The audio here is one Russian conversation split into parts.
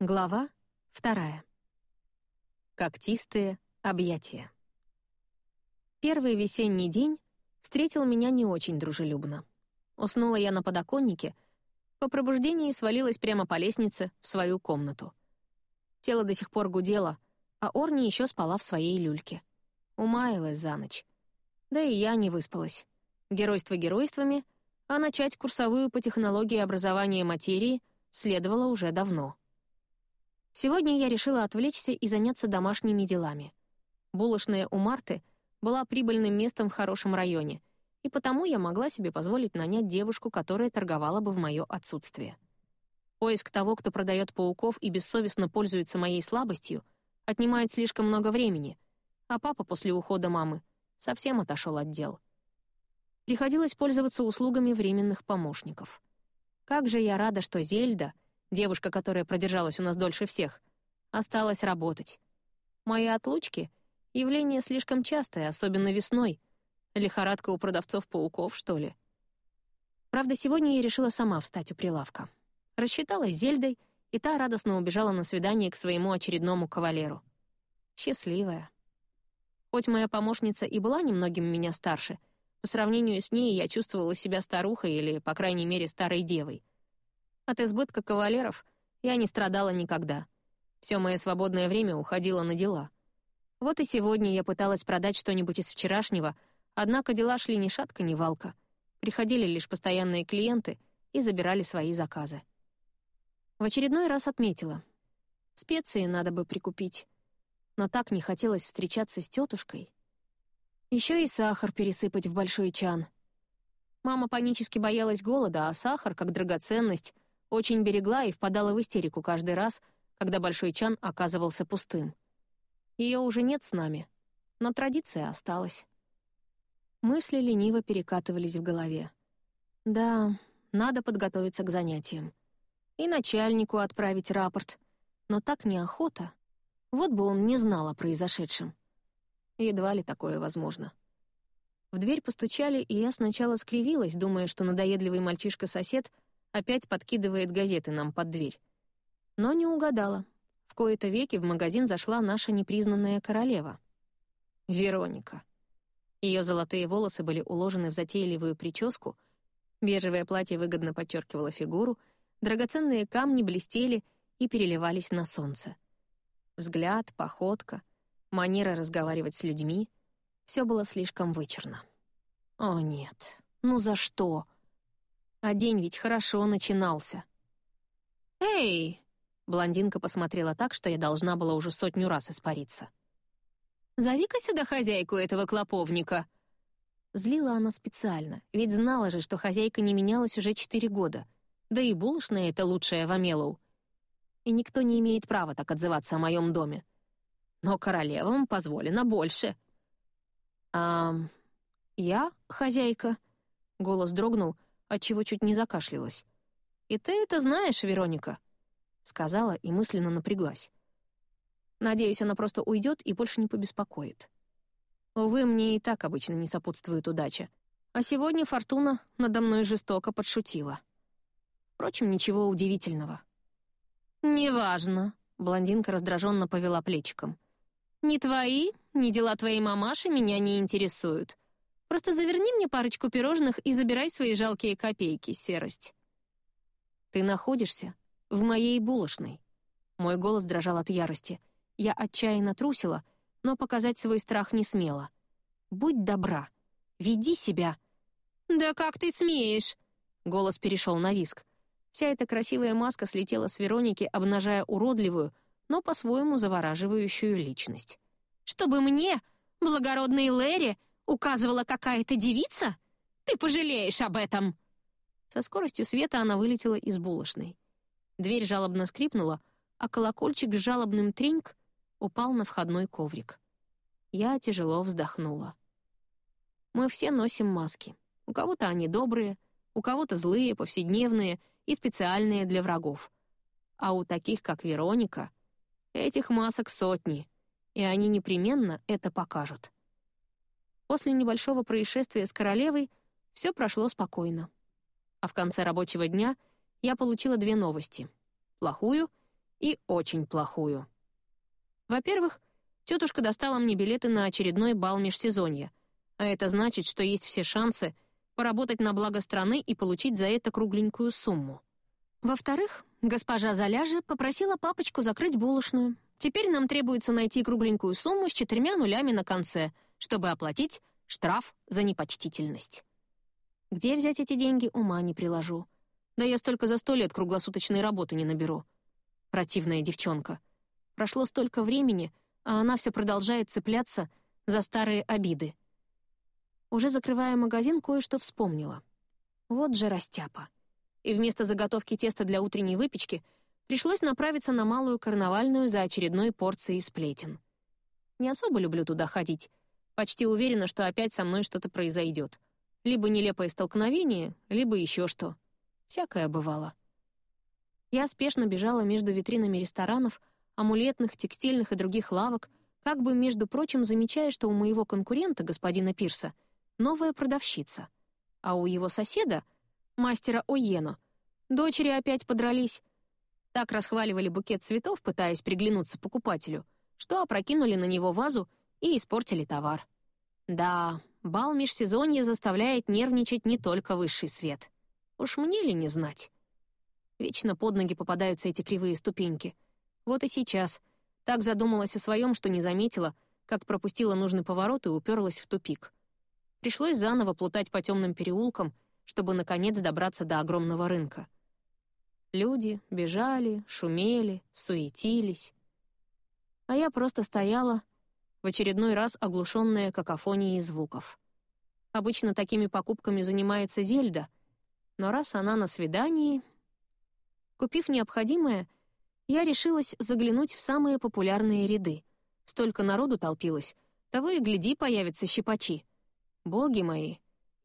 Глава вторая. Когтистые объятия. Первый весенний день встретил меня не очень дружелюбно. Уснула я на подоконнике, по пробуждении свалилась прямо по лестнице в свою комнату. Тело до сих пор гудело, а Орни еще спала в своей люльке. Умаялась за ночь. Да и я не выспалась. Геройство геройствами, а начать курсовую по технологии образования материи следовало уже давно. Сегодня я решила отвлечься и заняться домашними делами. Булочная у Марты была прибыльным местом в хорошем районе, и потому я могла себе позволить нанять девушку, которая торговала бы в мое отсутствие. Поиск того, кто продает пауков и бессовестно пользуется моей слабостью, отнимает слишком много времени, а папа после ухода мамы совсем отошел от дел. Приходилось пользоваться услугами временных помощников. Как же я рада, что Зельда — девушка, которая продержалась у нас дольше всех, осталась работать. Мои отлучки — явление слишком частое, особенно весной. Лихорадка у продавцов пауков, что ли. Правда, сегодня я решила сама встать у прилавка. Рассчиталась Зельдой, и та радостно убежала на свидание к своему очередному кавалеру. Счастливая. Хоть моя помощница и была немногим меня старше, по сравнению с ней я чувствовала себя старухой или, по крайней мере, старой девой. От избытка кавалеров я не страдала никогда. Все мое свободное время уходило на дела. Вот и сегодня я пыталась продать что-нибудь из вчерашнего, однако дела шли ни шатка, ни валка. Приходили лишь постоянные клиенты и забирали свои заказы. В очередной раз отметила. Специи надо бы прикупить. Но так не хотелось встречаться с тетушкой. Еще и сахар пересыпать в большой чан. Мама панически боялась голода, а сахар, как драгоценность — очень берегла и впадала в истерику каждый раз, когда большой чан оказывался пустым. Ее уже нет с нами, но традиция осталась. Мысли лениво перекатывались в голове. Да, надо подготовиться к занятиям. И начальнику отправить рапорт. Но так неохота. Вот бы он не знал о произошедшем. Едва ли такое возможно. В дверь постучали, и я сначала скривилась, думая, что надоедливый мальчишка-сосед — опять подкидывает газеты нам под дверь. Но не угадала. В кои-то веки в магазин зашла наша непризнанная королева. Вероника. Ее золотые волосы были уложены в затейливую прическу, бежевое платье выгодно подчеркивало фигуру, драгоценные камни блестели и переливались на солнце. Взгляд, походка, манера разговаривать с людьми — все было слишком вычурно. О нет, ну за что? А день ведь хорошо начинался. «Эй!» — блондинка посмотрела так, что я должна была уже сотню раз испариться. «Зови-ка сюда хозяйку этого клоповника!» Злила она специально, ведь знала же, что хозяйка не менялась уже четыре года. Да и булочная — это лучшая в Амелоу. И никто не имеет права так отзываться о моем доме. Но королевам позволено больше. «А... я хозяйка?» — голос дрогнул — отчего чуть не закашлялась. «И ты это знаешь, Вероника?» — сказала и мысленно напряглась. Надеюсь, она просто уйдет и больше не побеспокоит. Увы, мне и так обычно не сопутствует удача. А сегодня Фортуна надо мной жестоко подшутила. Впрочем, ничего удивительного. «Неважно», — блондинка раздраженно повела плечиком. «Ни твои, ни дела твоей мамаши меня не интересуют. Просто заверни мне парочку пирожных и забирай свои жалкие копейки, серость». «Ты находишься в моей булочной». Мой голос дрожал от ярости. Я отчаянно трусила, но показать свой страх не смела. «Будь добра, веди себя». «Да как ты смеешь?» Голос перешел на виск. Вся эта красивая маска слетела с Вероники, обнажая уродливую, но по-своему завораживающую личность. «Чтобы мне, благородной Лэри, указывала какая-то девица? Ты пожалеешь об этом!» Со скоростью света она вылетела из булочной. Дверь жалобно скрипнула, а колокольчик с жалобным треньк упал на входной коврик. Я тяжело вздохнула. Мы все носим маски. У кого-то они добрые, у кого-то злые, повседневные и специальные для врагов. А у таких, как Вероника, этих масок сотни, и они непременно это покажут. После небольшого происшествия с королевой все прошло спокойно. А в конце рабочего дня я получила две новости. Плохую и очень плохую. Во-первых, тетушка достала мне билеты на очередной бал межсезонья, а это значит, что есть все шансы поработать на благо страны и получить за это кругленькую сумму. Во-вторых, госпожа Заляжа попросила папочку закрыть булочную. Теперь нам требуется найти кругленькую сумму с четырьмя нулями на конце, чтобы оплатить штраф за непочтительность. Где взять эти деньги, ума не приложу. Да я столько за сто лет круглосуточной работы не наберу. Противная девчонка. Прошло столько времени, а она все продолжает цепляться за старые обиды. Уже закрывая магазин, кое-что вспомнила. Вот же растяпа. И вместо заготовки теста для утренней выпечки пришлось направиться на малую карнавальную за очередной порцией сплетен. Не особо люблю туда ходить. Почти уверена, что опять со мной что-то произойдет. Либо нелепое столкновение, либо еще что. Всякое бывало. Я спешно бежала между витринами ресторанов, амулетных, текстильных и других лавок, как бы, между прочим, замечая, что у моего конкурента, господина Пирса, новая продавщица, а у его соседа, мастера Оено, дочери опять подрались. Так расхваливали букет цветов, пытаясь приглянуться покупателю, что опрокинули на него вазу и испортили товар. Да, бал межсезонья заставляет нервничать не только высший свет. Уж мне ли не знать? Вечно под ноги попадаются эти кривые ступеньки. Вот и сейчас. Так задумалась о своем, что не заметила, как пропустила нужный поворот и уперлась в тупик. Пришлось заново плутать по темным переулкам, чтобы, наконец, добраться до огромного рынка. Люди бежали, шумели, суетились. А я просто стояла, очередной раз оглушенная какофонией звуков. Обычно такими покупками занимается Зельда, но раз она на свидании, Купив необходимое, я решилась заглянуть в самые популярные ряды. Столько народу толпилось, того и гляди, появятся щипачи. Боги мои,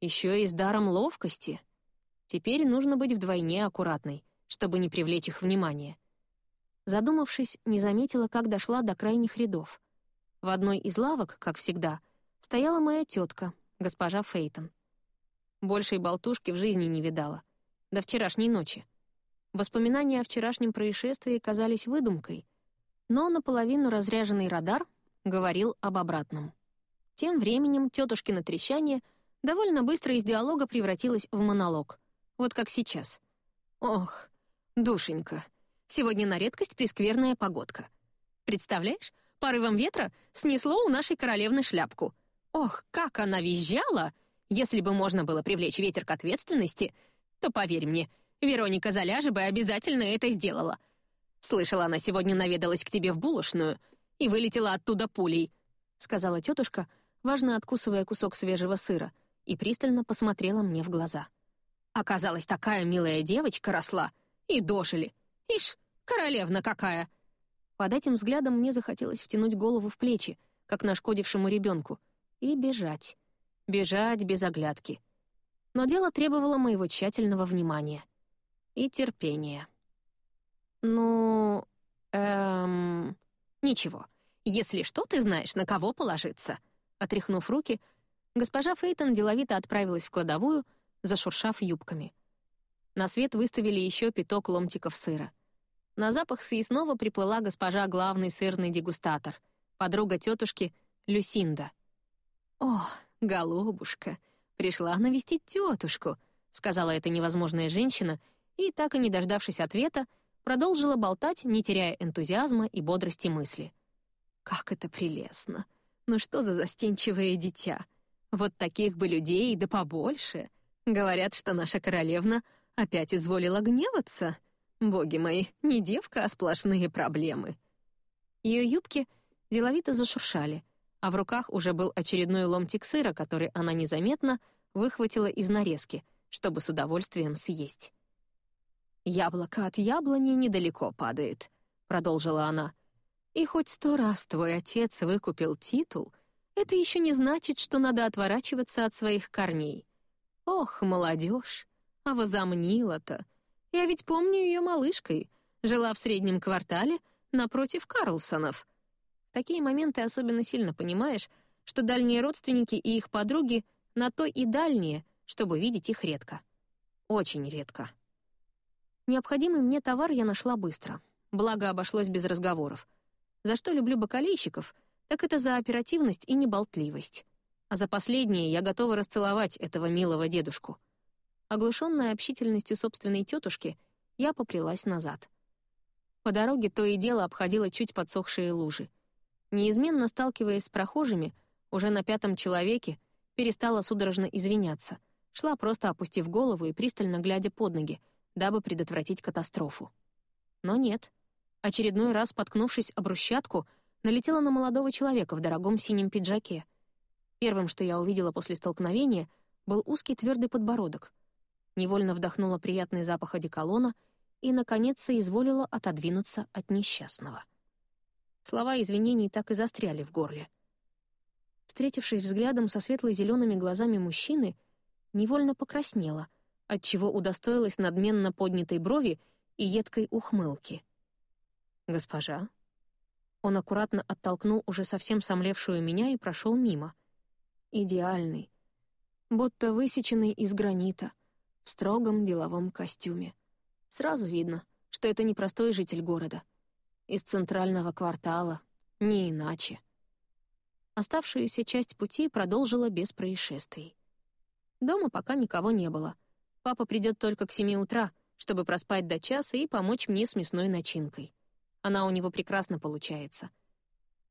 еще и с даром ловкости. Теперь нужно быть вдвойне аккуратной, чтобы не привлечь их внимание. Задумавшись, не заметила, как дошла до крайних рядов. В одной из лавок, как всегда, стояла моя тетка, госпожа Фейтон. Большей болтушки в жизни не видала. До вчерашней ночи. Воспоминания о вчерашнем происшествии казались выдумкой, но наполовину разряженный радар говорил об обратном. Тем временем тетушкино трещание довольно быстро из диалога превратилось в монолог. Вот как сейчас. «Ох, душенька, сегодня на редкость прескверная погодка. Представляешь, порывом ветра снесло у нашей королевны шляпку. Ох, как она визжала! Если бы можно было привлечь ветер к ответственности, то, поверь мне, — Вероника Заляжа бы обязательно это сделала. Слышала, она сегодня наведалась к тебе в булочную и вылетела оттуда пулей», — сказала тетушка, важно откусывая кусок свежего сыра, и пристально посмотрела мне в глаза. «Оказалась такая милая девочка росла, и дожили. Ишь, королевна какая!» Под этим взглядом мне захотелось втянуть голову в плечи, как нашкодившему ребенку, и бежать. Бежать без оглядки. Но дело требовало моего тщательного внимания — и терпение. «Ну... эм... Ничего. Если что, ты знаешь, на кого положиться». Отряхнув руки, госпожа Фейтон деловито отправилась в кладовую, зашуршав юбками. На свет выставили еще пяток ломтиков сыра. На запах съестного приплыла госпожа главный сырный дегустатор, подруга тетушки Люсинда. «О, голубушка, пришла навестить тетушку», — сказала эта невозможная женщина — и, так и не дождавшись ответа, продолжила болтать, не теряя энтузиазма и бодрости мысли. «Как это прелестно! Ну что за застенчивое дитя? Вот таких бы людей да побольше! Говорят, что наша королевна опять изволила гневаться. Боги мои, не девка, а сплошные проблемы!» Ее юбки деловито зашуршали, а в руках уже был очередной ломтик сыра, который она незаметно выхватила из нарезки, чтобы с удовольствием съесть. «Яблоко от яблони недалеко падает», — продолжила она. «И хоть сто раз твой отец выкупил титул, это еще не значит, что надо отворачиваться от своих корней. Ох, молодежь, а возомнила-то. Я ведь помню ее малышкой, жила в среднем квартале напротив Карлсонов. В такие моменты особенно сильно понимаешь, что дальние родственники и их подруги на то и дальние, чтобы видеть их редко. Очень редко. Необходимый мне товар я нашла быстро. благо обошлось без разговоров. За что люблю бакалейщиков, так это за оперативность и неболтливость. А за последнее я готова расцеловать этого милого дедушку. Оглушенная общительностью собственной тетушки, я поплелась назад. По дороге то и дело обходила чуть подсохшие лужи. Неизменно сталкиваясь с прохожими, уже на пятом человеке, перестала судорожно извиняться, шла просто опустив голову и пристально глядя под ноги, дабы предотвратить катастрофу. Но нет. Очередной раз, споткнувшись об брусчатку, налетела на молодого человека в дорогом синем пиджаке. Первым, что я увидела после столкновения, был узкий твердый подбородок. Невольно вдохнула приятный запах одеколона и, наконец, соизволила отодвинуться от несчастного. Слова извинений так и застряли в горле. Встретившись взглядом со светло-зелеными глазами мужчины, невольно покраснела, отчего удостоилась надменно поднятой брови и едкой ухмылки. «Госпожа?» Он аккуратно оттолкнул уже совсем сомлевшую меня и прошел мимо. Идеальный. Будто высеченный из гранита, в строгом деловом костюме. Сразу видно, что это не простой житель города. Из центрального квартала, не иначе. Оставшуюся часть пути продолжила без происшествий. Дома пока никого не было. Папа придет только к семи утра, чтобы проспать до часа и помочь мне с мясной начинкой. Она у него прекрасно получается.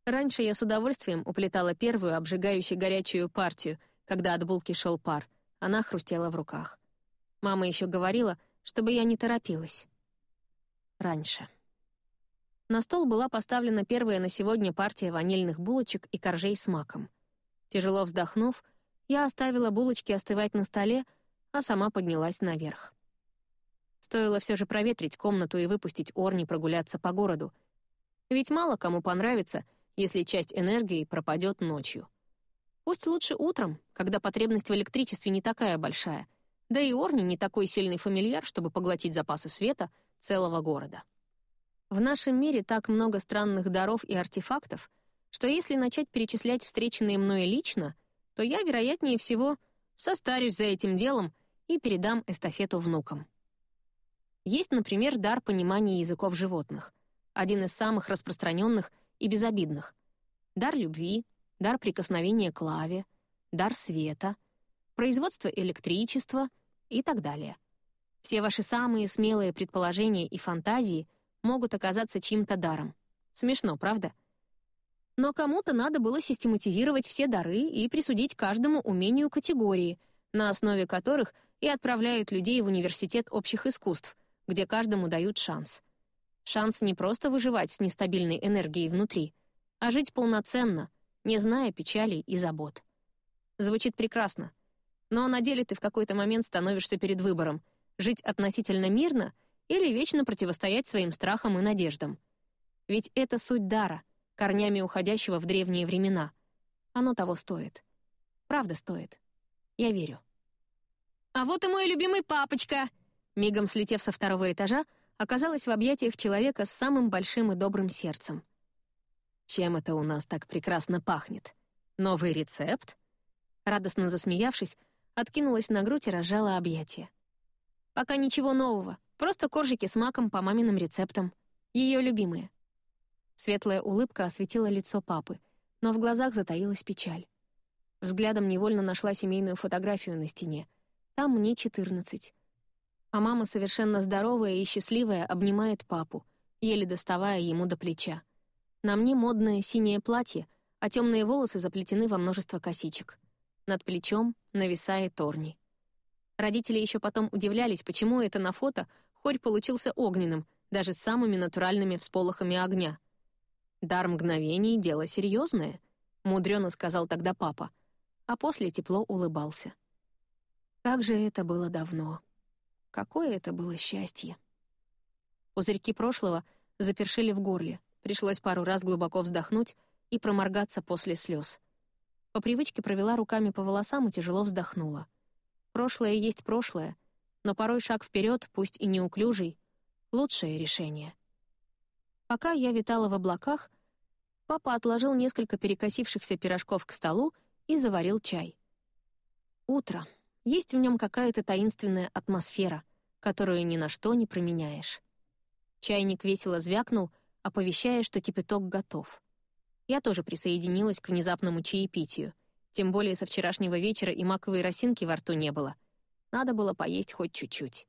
Раньше я с удовольствием уплетала первую обжигающую горячую партию, когда от булки шел пар. Она хрустела в руках. Мама еще говорила, чтобы я не торопилась. Раньше. На стол была поставлена первая на сегодня партия ванильных булочек и коржей с маком. Тяжело вздохнув, я оставила булочки остывать на столе, а сама поднялась наверх. Стоило все же проветрить комнату и выпустить Орни прогуляться по городу. Ведь мало кому понравится, если часть энергии пропадет ночью. Пусть лучше утром, когда потребность в электричестве не такая большая, да и Орни не такой сильный фамильяр, чтобы поглотить запасы света целого города. В нашем мире так много странных даров и артефактов, что если начать перечислять встреченные мной лично, то я, вероятнее всего, состарюсь за этим делом и передам эстафету внукам. Есть, например, дар понимания языков животных, один из самых распространенных и безобидных. Дар любви, дар прикосновения к лаве, дар света, производство электричества и так далее. Все ваши самые смелые предположения и фантазии могут оказаться чьим-то даром. Смешно, правда? Но кому-то надо было систематизировать все дары и присудить каждому умению категории, на основе которых и отправляют людей в университет общих искусств, где каждому дают шанс. Шанс не просто выживать с нестабильной энергией внутри, а жить полноценно, не зная печалей и забот. Звучит прекрасно. Но на деле ты в какой-то момент становишься перед выбором — жить относительно мирно или вечно противостоять своим страхам и надеждам. Ведь это суть дара, корнями уходящего в древние времена. Оно того стоит. Правда стоит. Я верю. «А вот и мой любимый папочка!» Мигом слетев со второго этажа, оказалась в объятиях человека с самым большим и добрым сердцем. «Чем это у нас так прекрасно пахнет? Новый рецепт?» Радостно засмеявшись, откинулась на грудь и разжала объятия. «Пока ничего нового, просто коржики с маком по маминым рецептам. Ее любимые». Светлая улыбка осветила лицо папы, но в глазах затаилась печаль. Взглядом невольно нашла семейную фотографию на стене. Там мне четырнадцать а мама совершенно здоровая и счастливая обнимает папу, еле доставая ему до плеча. На мне модное синее платье, а темные волосы заплетены во множество косичек. Над плечом нависает Торни. Родители еще потом удивлялись, почему это на фото хорь получился огненным, даже с самыми натуральными всполохами огня. «Дар мгновений — дело серьезное», — мудрено сказал тогда папа, а после тепло улыбался. Как же это было давно. Какое это было счастье! Пузырьки прошлого запершили в горле. Пришлось пару раз глубоко вздохнуть и проморгаться после слез. По привычке провела руками по волосам и тяжело вздохнула. Прошлое есть прошлое, но порой шаг вперед, пусть и неуклюжий, лучшее решение. Пока я витала в облаках, папа отложил несколько перекосившихся пирожков к столу и заварил чай. Утро. Есть в нем какая-то таинственная атмосфера, которую ни на что не променяешь. Чайник весело звякнул, оповещая, что кипяток готов. Я тоже присоединилась к внезапному чаепитию. Тем более со вчерашнего вечера и маковой росинки во рту не было. Надо было поесть хоть чуть-чуть.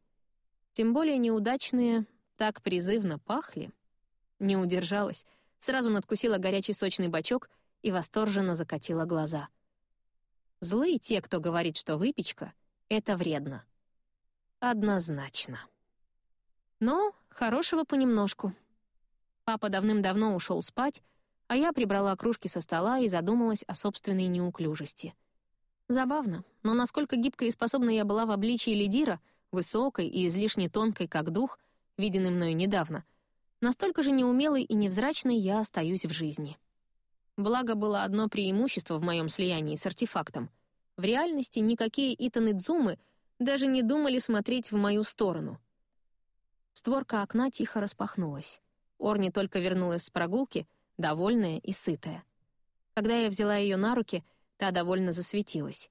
Тем более неудачные так призывно пахли. Не удержалась, сразу надкусила горячий сочный бачок и восторженно закатила глаза. Злые те, кто говорит, что выпечка — это вредно. Однозначно. Но хорошего понемножку. Папа давным-давно ушел спать, а я прибрала кружки со стола и задумалась о собственной неуклюжести. Забавно, но насколько гибкой и способной я была в обличии лидира, высокой и излишне тонкой, как дух, виденный мною недавно, настолько же неумелой и невзрачной я остаюсь в жизни. Благо было одно преимущество в моем слиянии с артефактом. В реальности никакие Итаны Дзумы даже не думали смотреть в мою сторону. Створка окна тихо распахнулась. Орни только вернулась с прогулки, довольная и сытая. Когда я взяла ее на руки, та довольно засветилась.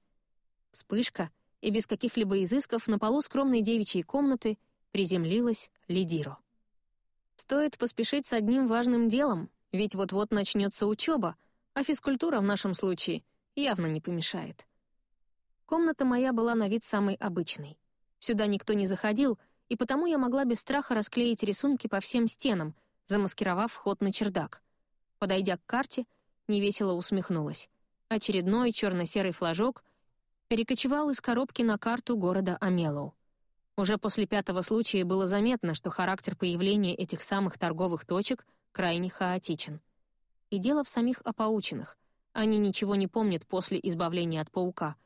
Вспышка, и без каких-либо изысков на полу скромной девичьей комнаты приземлилась Лидиро. Стоит поспешить с одним важным делом, ведь вот-вот начнется учеба, а физкультура в нашем случае явно не помешает. Комната моя была на вид самой обычной. Сюда никто не заходил — и потому я могла без страха расклеить рисунки по всем стенам, замаскировав вход на чердак. Подойдя к карте, невесело усмехнулась. Очередной черно-серый флажок перекочевал из коробки на карту города Амелоу. Уже после пятого случая было заметно, что характер появления этих самых торговых точек крайне хаотичен. И дело в самих опаученных. Они ничего не помнят после избавления от паука.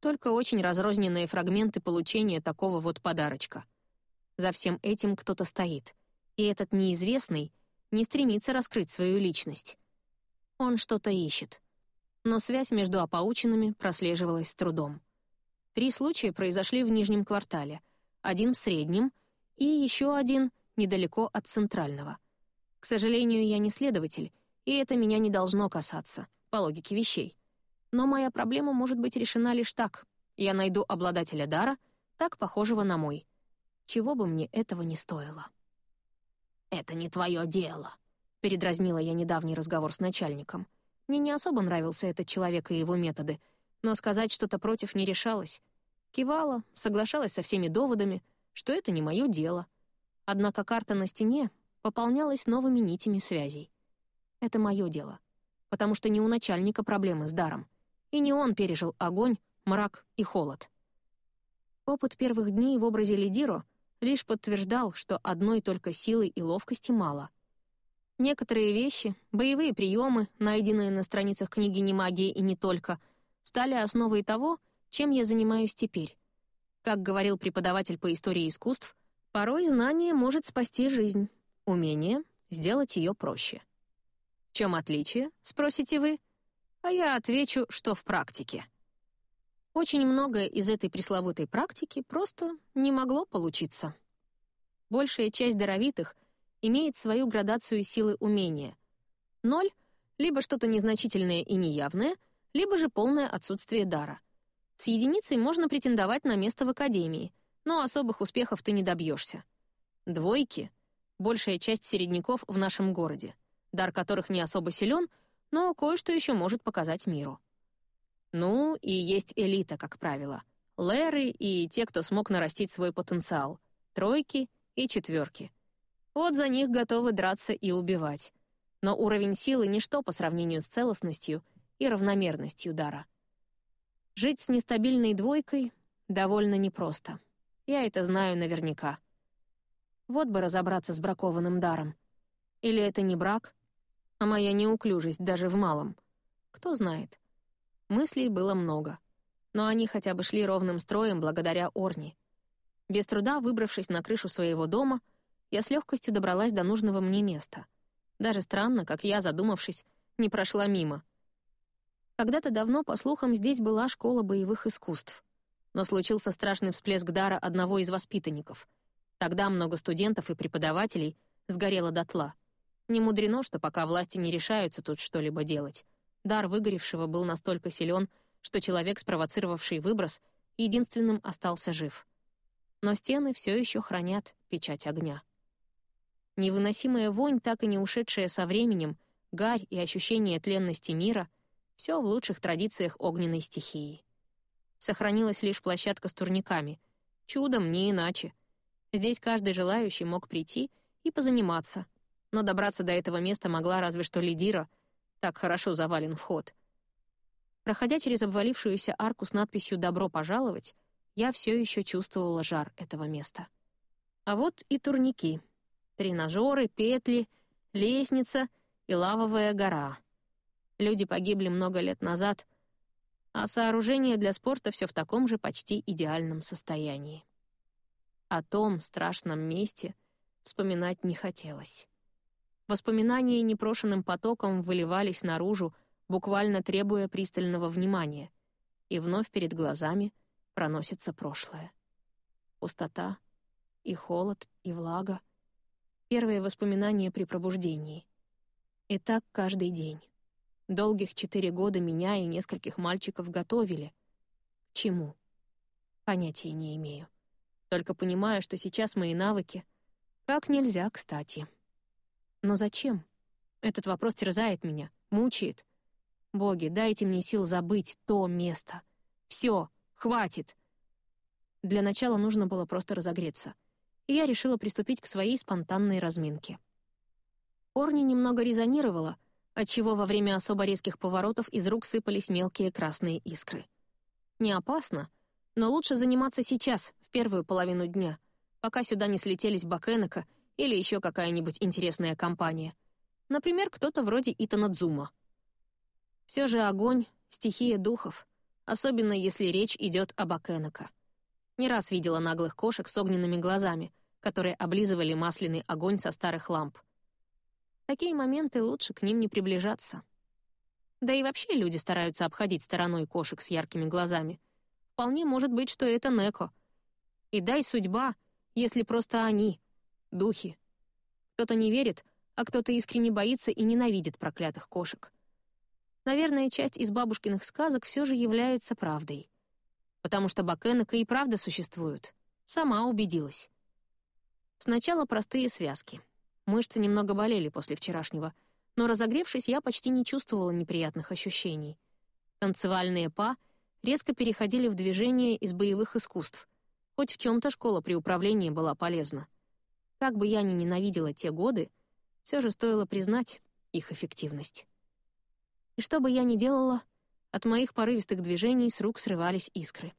Только очень разрозненные фрагменты получения такого вот подарочка — за всем этим кто-то стоит. И этот неизвестный не стремится раскрыть свою личность. Он что-то ищет. Но связь между опаученными прослеживалась с трудом. Три случая произошли в нижнем квартале, один в среднем и еще один недалеко от центрального. К сожалению, я не следователь, и это меня не должно касаться, по логике вещей. Но моя проблема может быть решена лишь так. Я найду обладателя дара, так похожего на мой — чего бы мне этого не стоило. «Это не твое дело», — передразнила я недавний разговор с начальником. Мне не особо нравился этот человек и его методы, но сказать что-то против не решалась. Кивала, соглашалась со всеми доводами, что это не мое дело. Однако карта на стене пополнялась новыми нитями связей. Это мое дело, потому что не у начальника проблемы с даром, и не он пережил огонь, мрак и холод. Опыт первых дней в образе Лидиро — лишь подтверждал, что одной только силы и ловкости мало. Некоторые вещи, боевые приемы, найденные на страницах книги «Не магии» и не только, стали основой того, чем я занимаюсь теперь. Как говорил преподаватель по истории искусств, порой знание может спасти жизнь, умение — сделать ее проще. В чем отличие, спросите вы? А я отвечу, что в практике. Очень многое из этой пресловутой практики просто не могло получиться. Большая часть даровитых имеет свою градацию силы умения. Ноль — либо что-то незначительное и неявное, либо же полное отсутствие дара. С единицей можно претендовать на место в академии, но особых успехов ты не добьешься. Двойки — большая часть середняков в нашем городе, дар которых не особо силен, но кое-что еще может показать миру. Ну, и есть элита, как правило. Леры и те, кто смог нарастить свой потенциал. Тройки и четверки. Вот за них готовы драться и убивать. Но уровень силы — ничто по сравнению с целостностью и равномерностью дара. Жить с нестабильной двойкой довольно непросто. Я это знаю наверняка. Вот бы разобраться с бракованным даром. Или это не брак, а моя неуклюжесть даже в малом. Кто знает. Мыслей было много. Но они хотя бы шли ровным строем благодаря Орни. Без труда выбравшись на крышу своего дома, я с легкостью добралась до нужного мне места. Даже странно, как я, задумавшись, не прошла мимо. Когда-то давно, по слухам, здесь была школа боевых искусств. Но случился страшный всплеск дара одного из воспитанников. Тогда много студентов и преподавателей сгорело дотла. Не мудрено, что пока власти не решаются тут что-либо делать. Дар выгоревшего был настолько силен, что человек, спровоцировавший выброс, единственным остался жив. Но стены все еще хранят печать огня. Невыносимая вонь, так и не ушедшая со временем, гарь и ощущение тленности мира — все в лучших традициях огненной стихии. Сохранилась лишь площадка с турниками. Чудом, не иначе. Здесь каждый желающий мог прийти и позаниматься. Но добраться до этого места могла разве что лидира, так хорошо завален вход. Проходя через обвалившуюся арку с надписью «Добро пожаловать», я все еще чувствовала жар этого места. А вот и турники. Тренажеры, петли, лестница и лавовая гора. Люди погибли много лет назад, а сооружение для спорта все в таком же почти идеальном состоянии. О том страшном месте вспоминать не хотелось. Воспоминания непрошенным потоком выливались наружу, буквально требуя пристального внимания, и вновь перед глазами проносится прошлое. Пустота и холод, и влага. Первые воспоминания при пробуждении. И так каждый день. Долгих четыре года меня и нескольких мальчиков готовили. К чему? Понятия не имею. Только понимаю, что сейчас мои навыки как нельзя кстати. Но зачем? Этот вопрос терзает меня, мучает. Боги, дайте мне сил забыть то место. Все, хватит. Для начала нужно было просто разогреться. И я решила приступить к своей спонтанной разминке. Орни немного резонировала, отчего во время особо резких поворотов из рук сыпались мелкие красные искры. Не опасно, но лучше заниматься сейчас, в первую половину дня, пока сюда не слетелись Бакенека или еще какая-нибудь интересная компания. Например, кто-то вроде Итана Дзума. Все же огонь — стихия духов, особенно если речь идет об Бакенека. Не раз видела наглых кошек с огненными глазами, которые облизывали масляный огонь со старых ламп такие моменты лучше к ним не приближаться. Да и вообще люди стараются обходить стороной кошек с яркими глазами. Вполне может быть, что это Неко. И дай судьба, если просто они — духи. Кто-то не верит, а кто-то искренне боится и ненавидит проклятых кошек. Наверное, часть из бабушкиных сказок все же является правдой. Потому что Бакенека и правда существуют. Сама убедилась. Сначала простые связки — Мышцы немного болели после вчерашнего, но разогревшись, я почти не чувствовала неприятных ощущений. Танцевальные па резко переходили в движение из боевых искусств. Хоть в чем то школа при управлении была полезна. Как бы я ни ненавидела те годы, все же стоило признать их эффективность. И что бы я ни делала, от моих порывистых движений с рук срывались искры.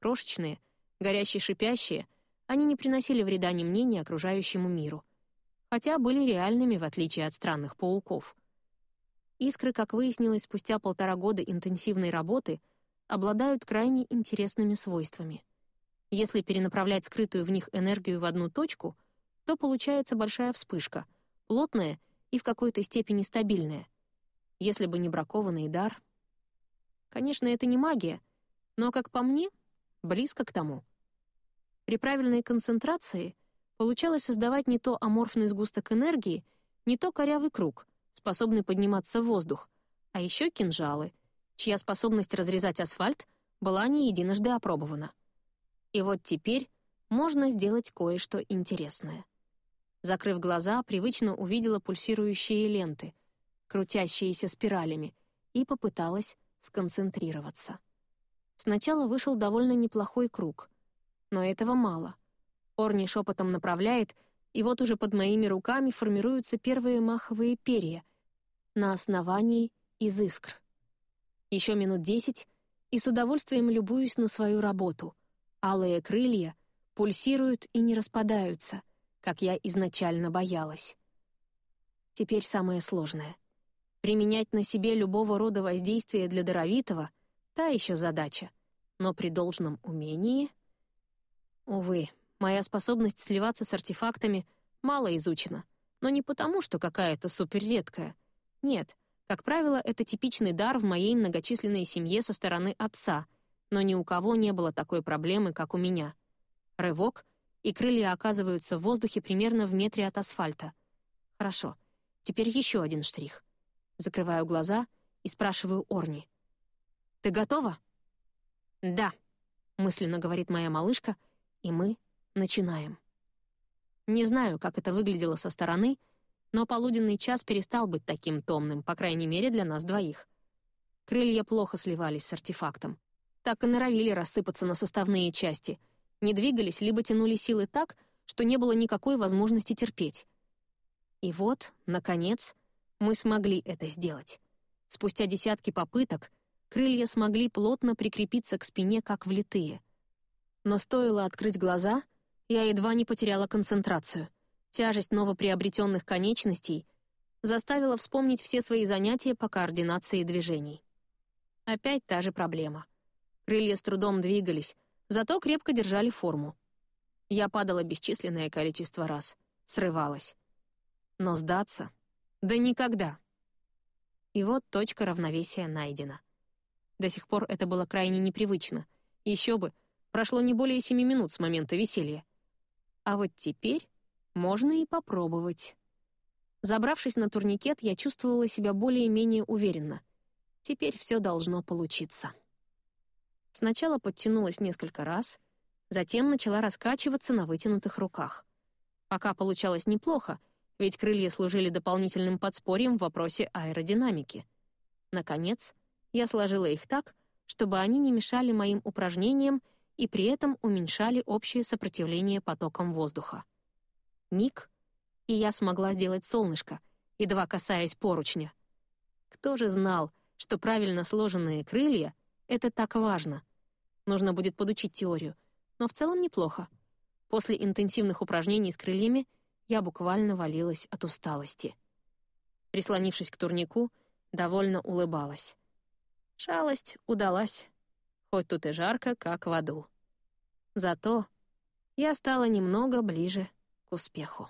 Крошечные, горящие шипящие, они не приносили вреда ни мне, ни окружающему миру хотя были реальными в отличие от странных пауков. Искры, как выяснилось спустя полтора года интенсивной работы, обладают крайне интересными свойствами. Если перенаправлять скрытую в них энергию в одну точку, то получается большая вспышка, плотная и в какой-то степени стабильная. Если бы не бракованный дар... Конечно, это не магия, но, как по мне, близко к тому. При правильной концентрации — Получалось создавать не то аморфный сгусток энергии, не то корявый круг, способный подниматься в воздух, а еще кинжалы, чья способность разрезать асфальт была не единожды опробована. И вот теперь можно сделать кое-что интересное. Закрыв глаза, привычно увидела пульсирующие ленты, крутящиеся спиралями, и попыталась сконцентрироваться. Сначала вышел довольно неплохой круг, но этого мало — Орни шепотом направляет, и вот уже под моими руками формируются первые маховые перья на основании из искр. Еще минут десять, и с удовольствием любуюсь на свою работу. Алые крылья пульсируют и не распадаются, как я изначально боялась. Теперь самое сложное. Применять на себе любого рода воздействие для даровитого — та еще задача. Но при должном умении... Увы, Моя способность сливаться с артефактами мало изучена, но не потому, что какая-то суперредкая. Нет, как правило, это типичный дар в моей многочисленной семье со стороны отца, но ни у кого не было такой проблемы, как у меня. Рывок, и крылья оказываются в воздухе примерно в метре от асфальта. Хорошо, теперь еще один штрих. Закрываю глаза и спрашиваю Орни. «Ты готова?» «Да», — мысленно говорит моя малышка, и мы Начинаем. Не знаю, как это выглядело со стороны, но полуденный час перестал быть таким томным, по крайней мере, для нас двоих. Крылья плохо сливались с артефактом. Так и норовили рассыпаться на составные части. Не двигались, либо тянули силы так, что не было никакой возможности терпеть. И вот, наконец, мы смогли это сделать. Спустя десятки попыток крылья смогли плотно прикрепиться к спине, как влитые. Но стоило открыть глаза, я едва не потеряла концентрацию. Тяжесть новоприобретенных конечностей заставила вспомнить все свои занятия по координации движений. Опять та же проблема. Крылья с трудом двигались, зато крепко держали форму. Я падала бесчисленное количество раз, срывалась. Но сдаться? Да никогда. И вот точка равновесия найдена. До сих пор это было крайне непривычно. Еще бы, прошло не более семи минут с момента веселья. А вот теперь можно и попробовать. Забравшись на турникет, я чувствовала себя более-менее уверенно. Теперь все должно получиться. Сначала подтянулась несколько раз, затем начала раскачиваться на вытянутых руках. Пока получалось неплохо, ведь крылья служили дополнительным подспорьем в вопросе аэродинамики. Наконец, я сложила их так, чтобы они не мешали моим упражнениям и при этом уменьшали общее сопротивление потокам воздуха. Миг, и я смогла сделать солнышко, едва касаясь поручня. Кто же знал, что правильно сложенные крылья — это так важно? Нужно будет подучить теорию, но в целом неплохо. После интенсивных упражнений с крыльями я буквально валилась от усталости. Прислонившись к турнику, довольно улыбалась. Шалость удалась, хоть тут и жарко, как в аду. Зато я стала немного ближе к успеху.